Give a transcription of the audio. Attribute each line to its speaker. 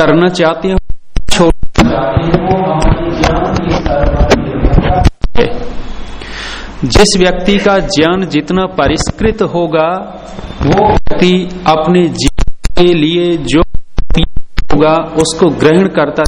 Speaker 1: करना चाहते हैं। जिस व्यक्ति का ज्ञान जितना परिष्कृत होगा, वो व्यक्ति अपने जीवन के लिए जो होगा, उसको ग्रहण करता